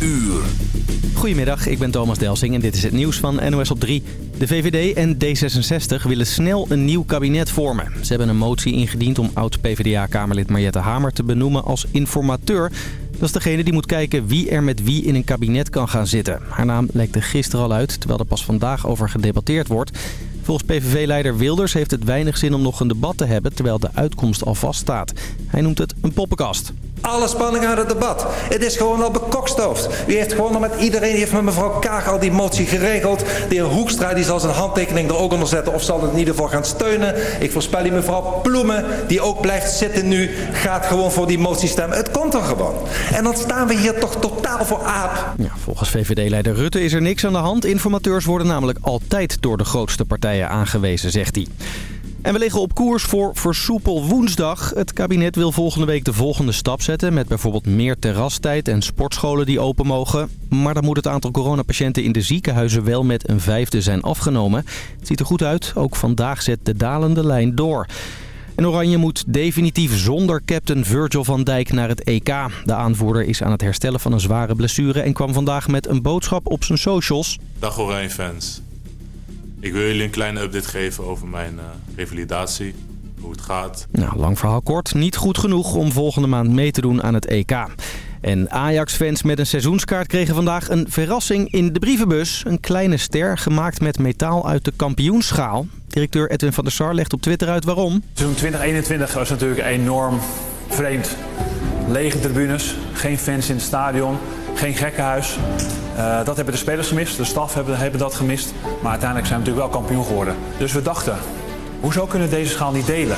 uur. Goedemiddag, ik ben Thomas Delsing en dit is het nieuws van NOS op 3. De VVD en D66 willen snel een nieuw kabinet vormen. Ze hebben een motie ingediend om oud-PVDA-kamerlid Mariette Hamer te benoemen als informateur. Dat is degene die moet kijken wie er met wie in een kabinet kan gaan zitten. Haar naam lekte gisteren al uit, terwijl er pas vandaag over gedebatteerd wordt. Volgens PVV-leider Wilders heeft het weinig zin om nog een debat te hebben... terwijl de uitkomst al vaststaat. Hij noemt het een poppenkast. Alle spanning uit het debat. Het is gewoon al bekokstoofd. U heeft gewoon al met iedereen, heeft met mevrouw Kaag al die motie geregeld. De heer Hoekstra die zal zijn handtekening er ook onder zetten of zal het in ieder geval gaan steunen. Ik voorspel u mevrouw Ploemen, die ook blijft zitten nu, gaat gewoon voor die motie stemmen. Het komt er gewoon. En dan staan we hier toch totaal voor aap. Ja, volgens VVD-leider Rutte is er niks aan de hand. Informateurs worden namelijk altijd door de grootste partijen aangewezen, zegt hij. En we liggen op koers voor Versoepel Woensdag. Het kabinet wil volgende week de volgende stap zetten... met bijvoorbeeld meer terrastijd en sportscholen die open mogen. Maar dan moet het aantal coronapatiënten in de ziekenhuizen wel met een vijfde zijn afgenomen. Het ziet er goed uit. Ook vandaag zet de dalende lijn door. En Oranje moet definitief zonder captain Virgil van Dijk naar het EK. De aanvoerder is aan het herstellen van een zware blessure... en kwam vandaag met een boodschap op zijn socials. Dag Oranje fans. Ik wil jullie een kleine update geven over mijn uh, revalidatie. Hoe het gaat. Nou, lang verhaal kort. Niet goed genoeg om volgende maand mee te doen aan het EK. En Ajax-fans met een seizoenskaart kregen vandaag een verrassing in de brievenbus. Een kleine ster gemaakt met metaal uit de kampioenschaal. Directeur Edwin van der Sar legt op Twitter uit waarom. Seizoen 2021 was natuurlijk enorm vreemd. Lege tribunes, geen fans in het stadion, geen gekkenhuis. Uh, dat hebben de spelers gemist, de staf hebben, hebben dat gemist. Maar uiteindelijk zijn we natuurlijk wel kampioen geworden. Dus we dachten, hoezo kunnen we deze schaal niet delen?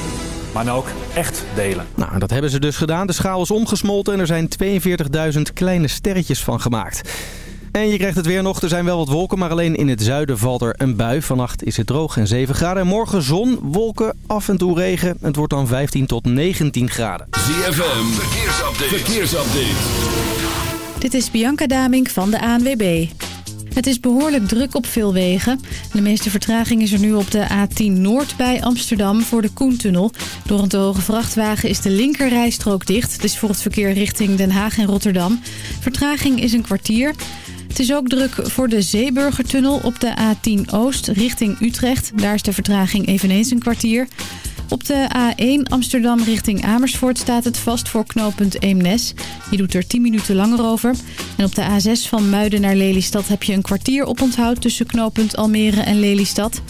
Maar nou ook echt delen. Nou, dat hebben ze dus gedaan. De schaal is omgesmolten en er zijn 42.000 kleine sterretjes van gemaakt. En je krijgt het weer nog. Er zijn wel wat wolken, maar alleen in het zuiden valt er een bui. Vannacht is het droog en 7 graden. En morgen zon, wolken, af en toe regen. Het wordt dan 15 tot 19 graden. ZFM, verkeersupdate. verkeersupdate. Dit is Bianca Damink van de ANWB. Het is behoorlijk druk op veel wegen. De meeste vertraging is er nu op de A10 Noord bij Amsterdam voor de Koentunnel. Door een te hoge vrachtwagen is de linkerrijstrook dicht. Is voor het verkeer richting Den Haag en Rotterdam. Vertraging is een kwartier. Het is ook druk voor de Zeeburgertunnel op de A10 Oost richting Utrecht. Daar is de vertraging eveneens een kwartier. Op de A1 Amsterdam richting Amersfoort staat het vast voor knooppunt Eemnes. Je doet er 10 minuten langer over. En op de A6 van Muiden naar Lelystad heb je een kwartier op onthoud tussen knooppunt Almere en Lelystad.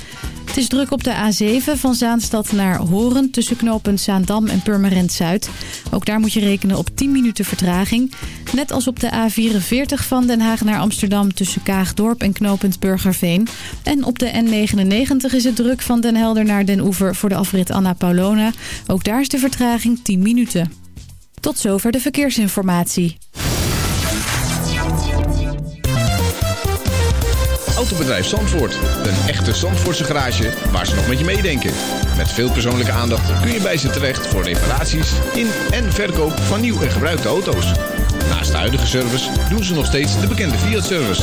Het is druk op de A7 van Zaanstad naar Horen tussen knooppunt Zaandam en Purmerend Zuid. Ook daar moet je rekenen op 10 minuten vertraging. Net als op de A44 van Den Haag naar Amsterdam tussen Kaagdorp en knooppunt Burgerveen. En op de N99 is het druk van Den Helder naar Den Oever voor de afrit Anna Paulona. Ook daar is de vertraging 10 minuten. Tot zover de verkeersinformatie. Autobedrijf Zandvoort. Een echte Zandvoortse garage waar ze nog met je meedenken. Met veel persoonlijke aandacht kun je bij ze terecht voor reparaties in en verkoop van nieuw en gebruikte auto's. Naast de huidige service doen ze nog steeds de bekende Fiat-service.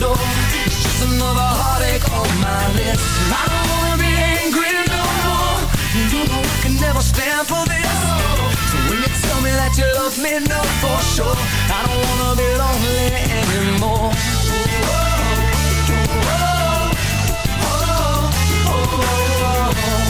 door. Just another heartache on my list. I don't wanna be angry no more. You know I can never stand for this. So when you tell me that you love me, no for sure. I don't wanna be lonely anymore. Oh, oh, oh,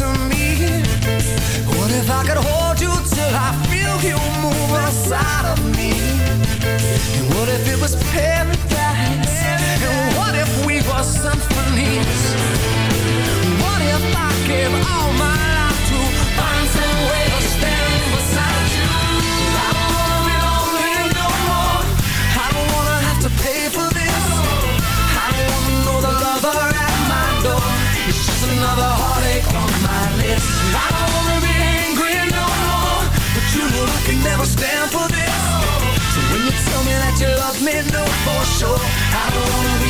To me? What if I could hold you till I feel you move inside of me? And what if it was paradise? And what if we were symphonies? What if I gave all my life never stand for this. So when you tell me that you love me, know for sure I don't wanna be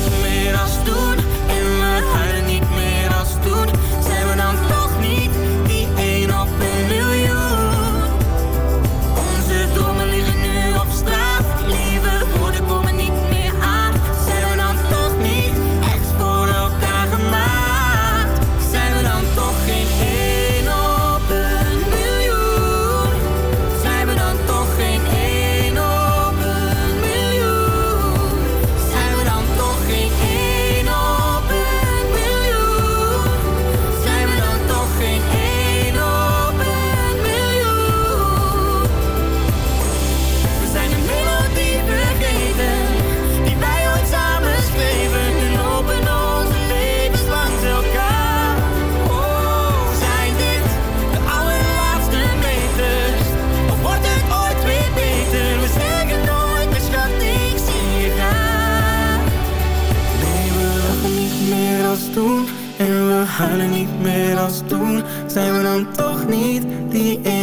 gaan huilen niet meer als doen Zijn we dan toch niet die ene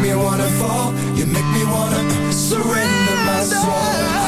me wanna fall. You make me wanna surrender my soul.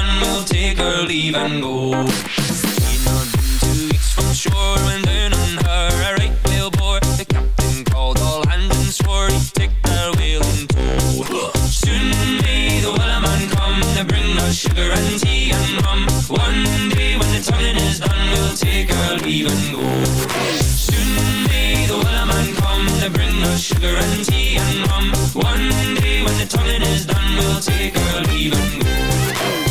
take leave and go. Not been two weeks from shore when down on her a right whale bore. The captain called all hands and swore he'd take that whale in tow. Soon may the wellerman come to bring us sugar and tea and rum. One day when the tonguing is done, we'll take our leave and go. Soon may the wellerman come to bring us sugar and tea and rum. One day when the tonguing is done, we'll take our leave and go.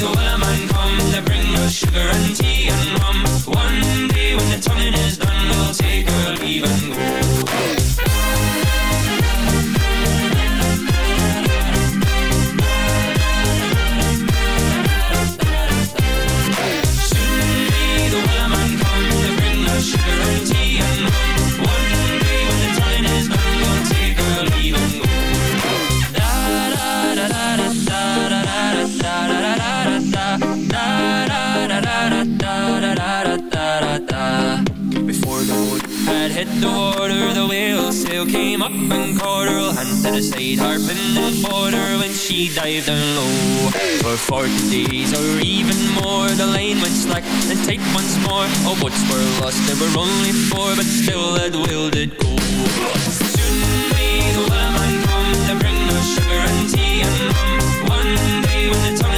She's a man come to bring us sugar and tea and rum. One day when the tonguing is done, we'll take her leave and go. the water, the whalesail came up and caught her hand to the side harp and then bought when she dived down low. For forty days or even more, the line went slack and tight once more. Oh, All what's were lost, there were only four, but still that whale did go. Soon may the wellman come to bring us sugar and tea and rum. One day when the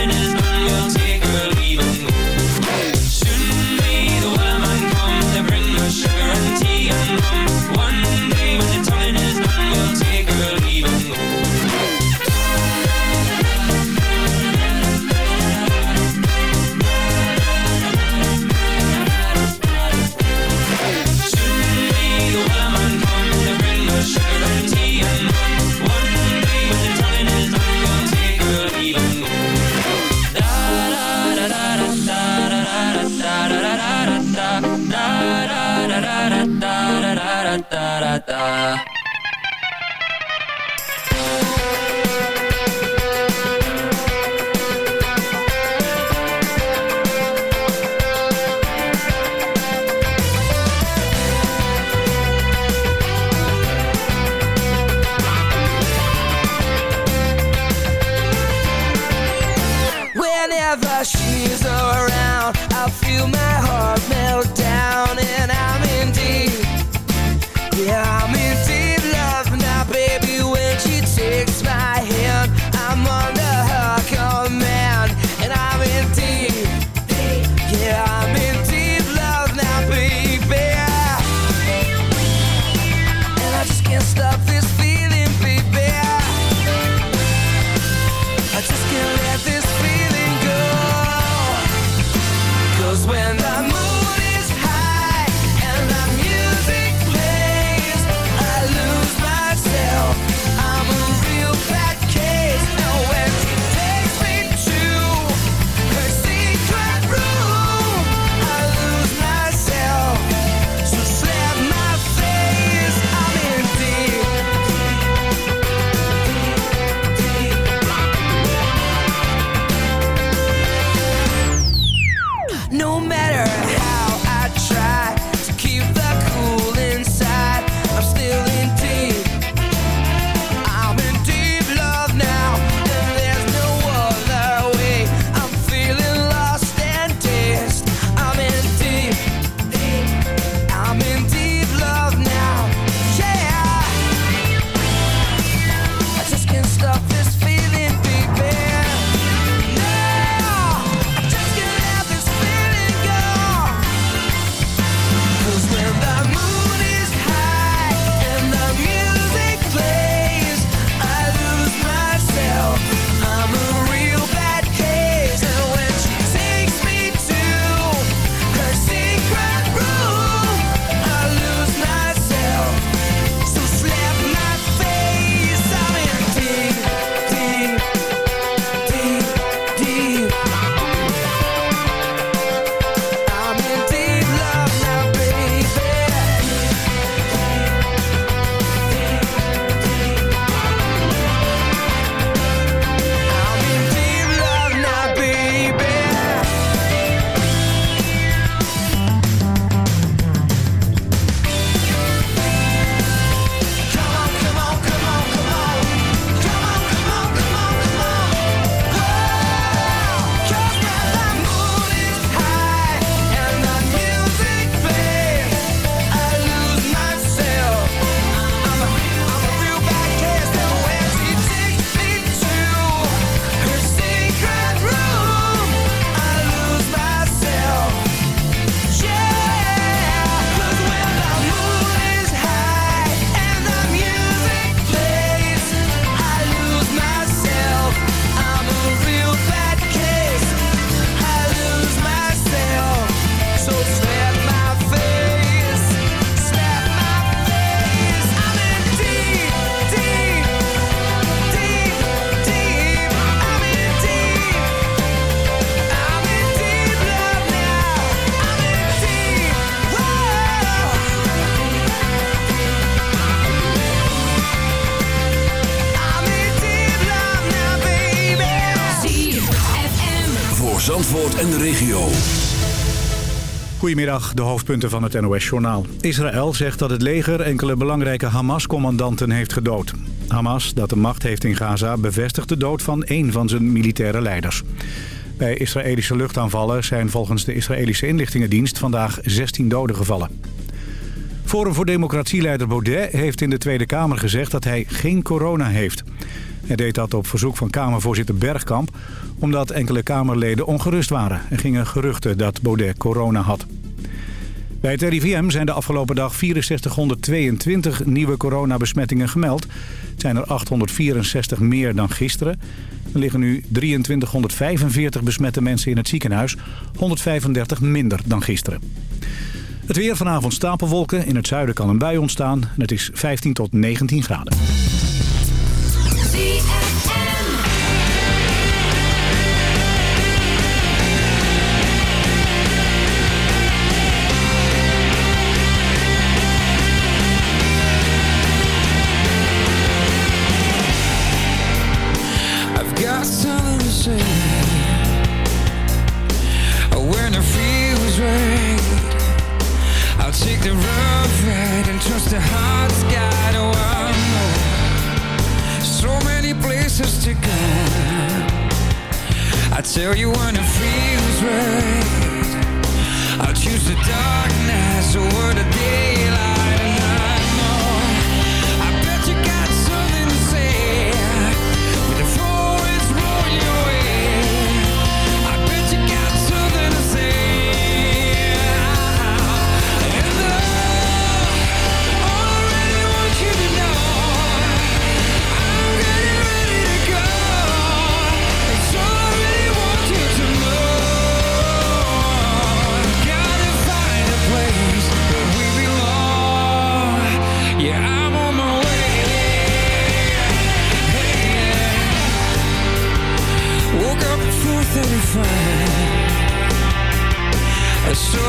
Goedemiddag, de hoofdpunten van het NOS-journaal. Israël zegt dat het leger enkele belangrijke Hamas-commandanten heeft gedood. Hamas, dat de macht heeft in Gaza, bevestigt de dood van één van zijn militaire leiders. Bij Israëlische luchtaanvallen zijn volgens de Israëlische inlichtingendienst vandaag 16 doden gevallen. Forum voor Democratieleider Baudet heeft in de Tweede Kamer gezegd dat hij geen corona heeft. Hij deed dat op verzoek van Kamervoorzitter Bergkamp... omdat enkele Kamerleden ongerust waren. Er gingen geruchten dat Baudet corona had. Bij het RIVM zijn de afgelopen dag 6422 nieuwe coronabesmettingen gemeld. Het zijn er 864 meer dan gisteren. Er liggen nu 2345 besmette mensen in het ziekenhuis. 135 minder dan gisteren. Het weer vanavond stapelwolken. In het zuiden kan een bui ontstaan. Het is 15 tot 19 graden. Tell you when it feels right. I'll choose the dark nights Over the daylight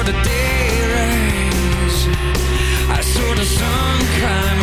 the day rise I saw the sun climb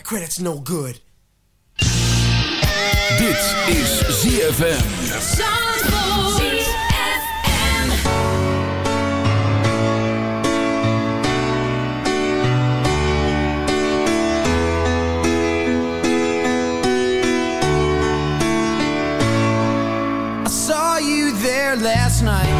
My credit's no good. Dit is ZFM. I saw you there last night